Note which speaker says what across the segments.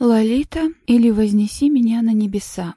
Speaker 1: Лолита или «Вознеси меня на небеса».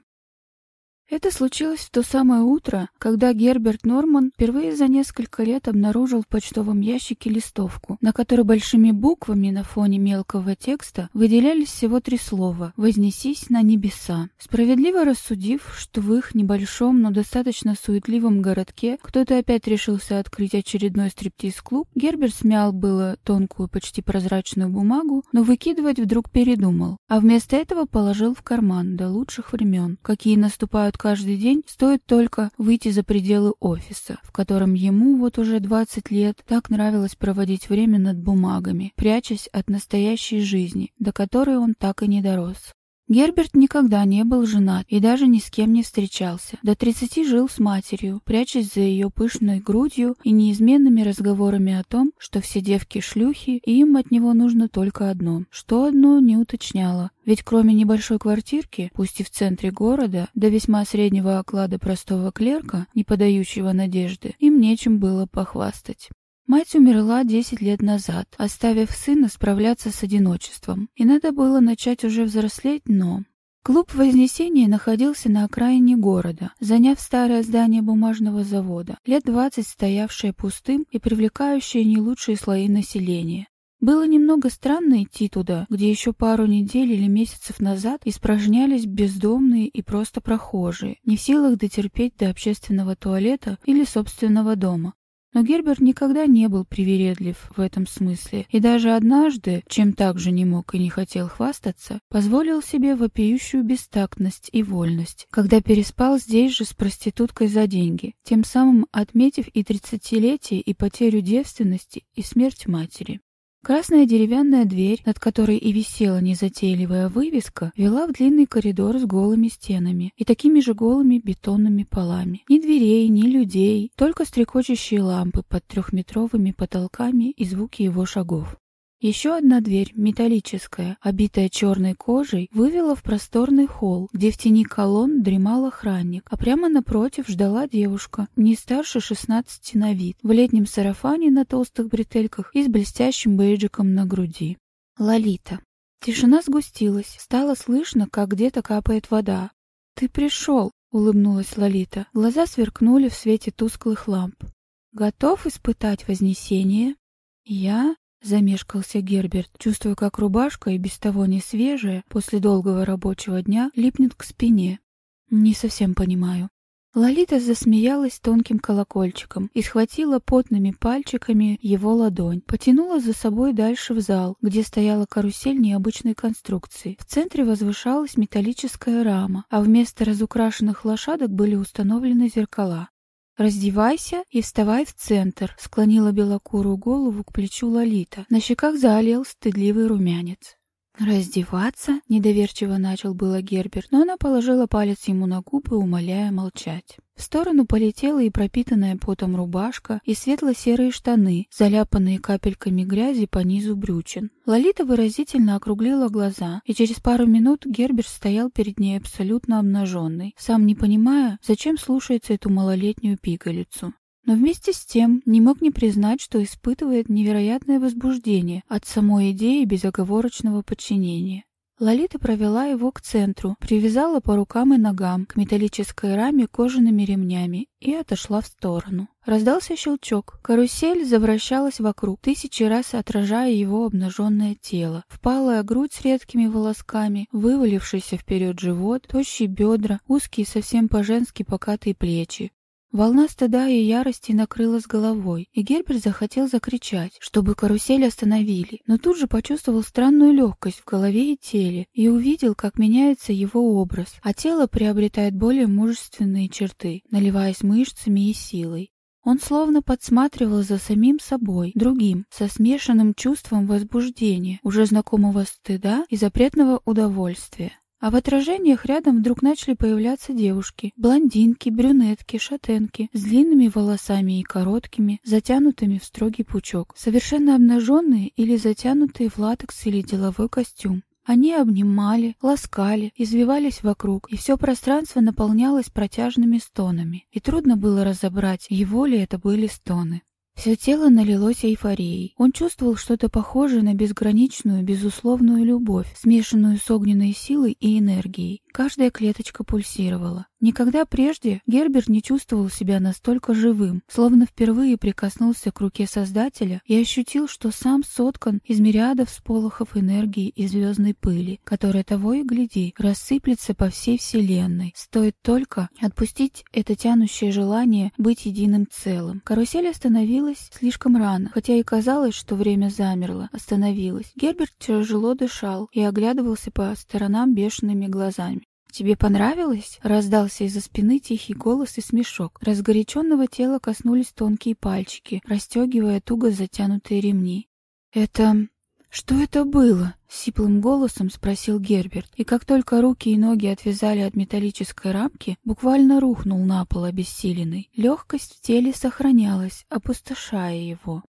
Speaker 1: Это случилось в то самое утро, когда Герберт Норман впервые за несколько лет обнаружил в почтовом ящике листовку, на которой большими буквами на фоне мелкого текста выделялись всего три слова «Вознесись на небеса». Справедливо рассудив, что в их небольшом, но достаточно суетливом городке кто-то опять решился открыть очередной стриптиз-клуб, Герберт смял было тонкую, почти прозрачную бумагу, но выкидывать вдруг передумал, а вместо этого положил в карман до лучших времен, какие наступают каждый день, стоит только выйти за пределы офиса, в котором ему вот уже 20 лет так нравилось проводить время над бумагами, прячась от настоящей жизни, до которой он так и не дорос. Герберт никогда не был женат и даже ни с кем не встречался. До 30 жил с матерью, прячась за ее пышной грудью и неизменными разговорами о том, что все девки шлюхи, и им от него нужно только одно. Что одно не уточняло. Ведь кроме небольшой квартирки, пусть и в центре города, до весьма среднего оклада простого клерка, не подающего надежды, им нечем было похвастать. Мать умерла 10 лет назад, оставив сына справляться с одиночеством. И надо было начать уже взрослеть, но... Клуб Вознесения находился на окраине города, заняв старое здание бумажного завода, лет 20 стоявшее пустым и привлекающее не лучшие слои населения. Было немного странно идти туда, где еще пару недель или месяцев назад испражнялись бездомные и просто прохожие, не в силах дотерпеть до общественного туалета или собственного дома. Но Герберт никогда не был привередлив в этом смысле, и даже однажды, чем также не мог и не хотел хвастаться, позволил себе вопиющую бестактность и вольность, когда переспал здесь же с проституткой за деньги, тем самым отметив и тридцатилетие, и потерю девственности, и смерть матери. Красная деревянная дверь, над которой и висела незатейливая вывеска, вела в длинный коридор с голыми стенами и такими же голыми бетонными полами. Ни дверей, ни людей, только стрекочущие лампы под трехметровыми потолками и звуки его шагов. Еще одна дверь, металлическая, обитая черной кожей, вывела в просторный холл, где в тени колонн дремал охранник, а прямо напротив ждала девушка, не старше шестнадцати на вид, в летнем сарафане на толстых бретельках и с блестящим бейджиком на груди. Лолита. Тишина сгустилась, стало слышно, как где-то капает вода. «Ты пришел!» — улыбнулась Лолита. Глаза сверкнули в свете тусклых ламп. «Готов испытать Вознесение?» «Я?» Замешкался Герберт, чувствуя, как рубашка, и без того не свежая, после долгого рабочего дня, липнет к спине. «Не совсем понимаю». Лолита засмеялась тонким колокольчиком и схватила потными пальчиками его ладонь, потянула за собой дальше в зал, где стояла карусель необычной конструкции. В центре возвышалась металлическая рама, а вместо разукрашенных лошадок были установлены зеркала. «Раздевайся и вставай в центр», — склонила белокурую голову к плечу Лолита. На щеках залил стыдливый румянец. «Раздеваться?» — недоверчиво начал было Герберт, но она положила палец ему на губы, умоляя молчать. В сторону полетела и пропитанная потом рубашка, и светло-серые штаны, заляпанные капельками грязи по низу брючин. Лолита выразительно округлила глаза, и через пару минут Герберт стоял перед ней абсолютно обнаженный, сам не понимая, зачем слушается эту малолетнюю пигалицу но вместе с тем не мог не признать, что испытывает невероятное возбуждение от самой идеи безоговорочного подчинения. Лолита провела его к центру, привязала по рукам и ногам к металлической раме кожаными ремнями и отошла в сторону. Раздался щелчок. Карусель завращалась вокруг, тысячи раз отражая его обнаженное тело. Впалая грудь с редкими волосками, вывалившийся вперед живот, тощие бедра, узкие совсем по-женски покатые плечи. Волна стыда и ярости накрыла с головой, и Герберт захотел закричать, чтобы карусель остановили, но тут же почувствовал странную легкость в голове и теле и увидел, как меняется его образ, а тело приобретает более мужественные черты, наливаясь мышцами и силой. Он словно подсматривал за самим собой, другим, со смешанным чувством возбуждения, уже знакомого стыда и запретного удовольствия. А в отражениях рядом вдруг начали появляться девушки. Блондинки, брюнетки, шатенки, с длинными волосами и короткими, затянутыми в строгий пучок. Совершенно обнаженные или затянутые в латекс или деловой костюм. Они обнимали, ласкали, извивались вокруг, и все пространство наполнялось протяжными стонами. И трудно было разобрать, его ли это были стоны. Все тело налилось эйфорией. Он чувствовал что-то похожее на безграничную, безусловную любовь, смешанную с огненной силой и энергией. Каждая клеточка пульсировала. Никогда прежде Герберт не чувствовал себя настолько живым, словно впервые прикоснулся к руке Создателя и ощутил, что сам соткан из мириадов сполохов энергии и звездной пыли, которая того и гляди рассыплется по всей Вселенной. Стоит только отпустить это тянущее желание быть единым целым. Карусель остановилась слишком рано, хотя и казалось, что время замерло, остановилось. Герберт тяжело дышал и оглядывался по сторонам бешеными глазами. «Тебе понравилось?» — раздался из-за спины тихий голос и смешок. Разгоряченного тела коснулись тонкие пальчики, расстегивая туго затянутые ремни. «Это... что это было?» — сиплым голосом спросил Герберт, и как только руки и ноги отвязали от металлической рамки, буквально рухнул на пол обессиленный. Легкость в теле сохранялась, опустошая его.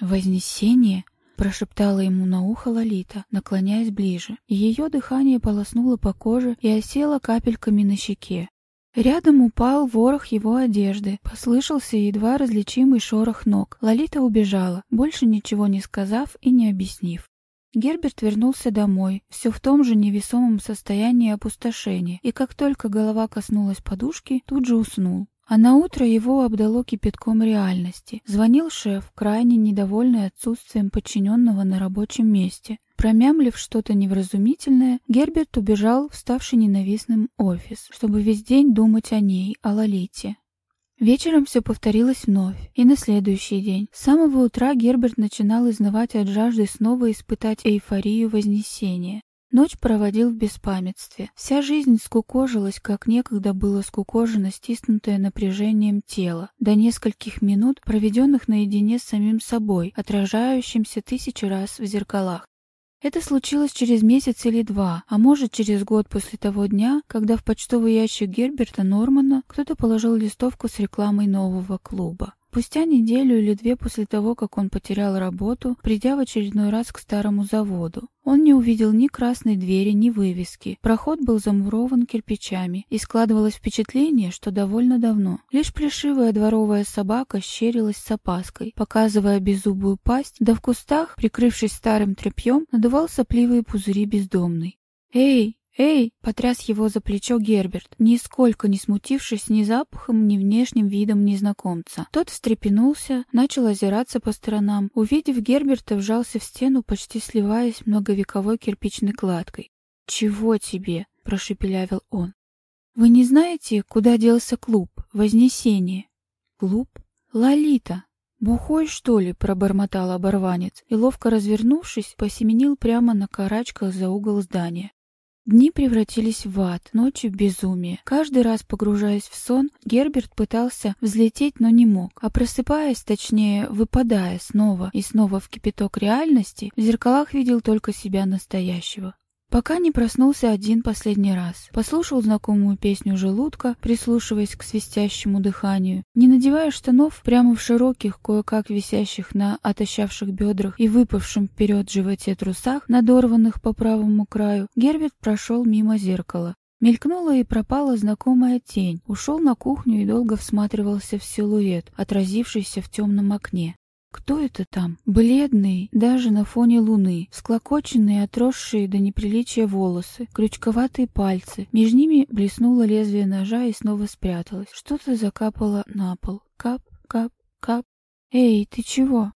Speaker 1: «Вознесение?» Прошептала ему на ухо Лолита, наклоняясь ближе, ее дыхание полоснуло по коже и осело капельками на щеке. Рядом упал ворох его одежды, послышался едва различимый шорох ног. Лолита убежала, больше ничего не сказав и не объяснив. Герберт вернулся домой, все в том же невесомом состоянии опустошения, и как только голова коснулась подушки, тут же уснул. А на утро его обдало кипятком реальности. Звонил шеф, крайне недовольный отсутствием подчиненного на рабочем месте. Промямлив что-то невразумительное, Герберт убежал в ставший ненавистным офис, чтобы весь день думать о ней, о Лолите. Вечером все повторилось вновь, и на следующий день. С самого утра Герберт начинал изнывать от жажды снова испытать эйфорию Вознесения. Ночь проводил в беспамятстве. Вся жизнь скукожилась, как некогда было скукожено стиснутое напряжением тело, до нескольких минут, проведенных наедине с самим собой, отражающимся тысячи раз в зеркалах. Это случилось через месяц или два, а может через год после того дня, когда в почтовый ящик Герберта Нормана кто-то положил листовку с рекламой нового клуба. Спустя неделю или две после того, как он потерял работу, придя в очередной раз к старому заводу, он не увидел ни красной двери, ни вывески. Проход был замурован кирпичами, и складывалось впечатление, что довольно давно. Лишь плешивая дворовая собака щерилась с опаской, показывая беззубую пасть, да в кустах, прикрывшись старым тряпьем, надувал сопливые пузыри бездомный. «Эй, «Эй!» — потряс его за плечо Герберт, нисколько не смутившись ни запахом, ни внешним видом незнакомца. Тот встрепенулся, начал озираться по сторонам. Увидев Герберта, вжался в стену, почти сливаясь многовековой кирпичной кладкой. «Чего тебе?» — прошепелявил он. «Вы не знаете, куда делся клуб? Вознесение?» «Клуб? Лолита!» «Бухой, что ли?» — пробормотал оборванец и, ловко развернувшись, посеменил прямо на карачках за угол здания. Дни превратились в ад, ночи безумие. Каждый раз погружаясь в сон, Герберт пытался взлететь, но не мог. А просыпаясь, точнее, выпадая снова и снова в кипяток реальности, в зеркалах видел только себя настоящего. Пока не проснулся один последний раз. Послушал знакомую песню желудка, прислушиваясь к свистящему дыханию. Не надевая штанов, прямо в широких, кое-как висящих на отощавших бедрах и выпавшем вперед животе трусах, надорванных по правому краю, Герберт прошел мимо зеркала. Мелькнула и пропала знакомая тень. Ушел на кухню и долго всматривался в силуэт, отразившийся в темном окне. Кто это там? Бледный, даже на фоне луны, склокоченные, отросшие до неприличия волосы, крючковатые пальцы. Между ними блеснуло лезвие ножа и снова спряталось. Что-то закапало на пол. Кап, кап, кап. «Эй, ты чего?»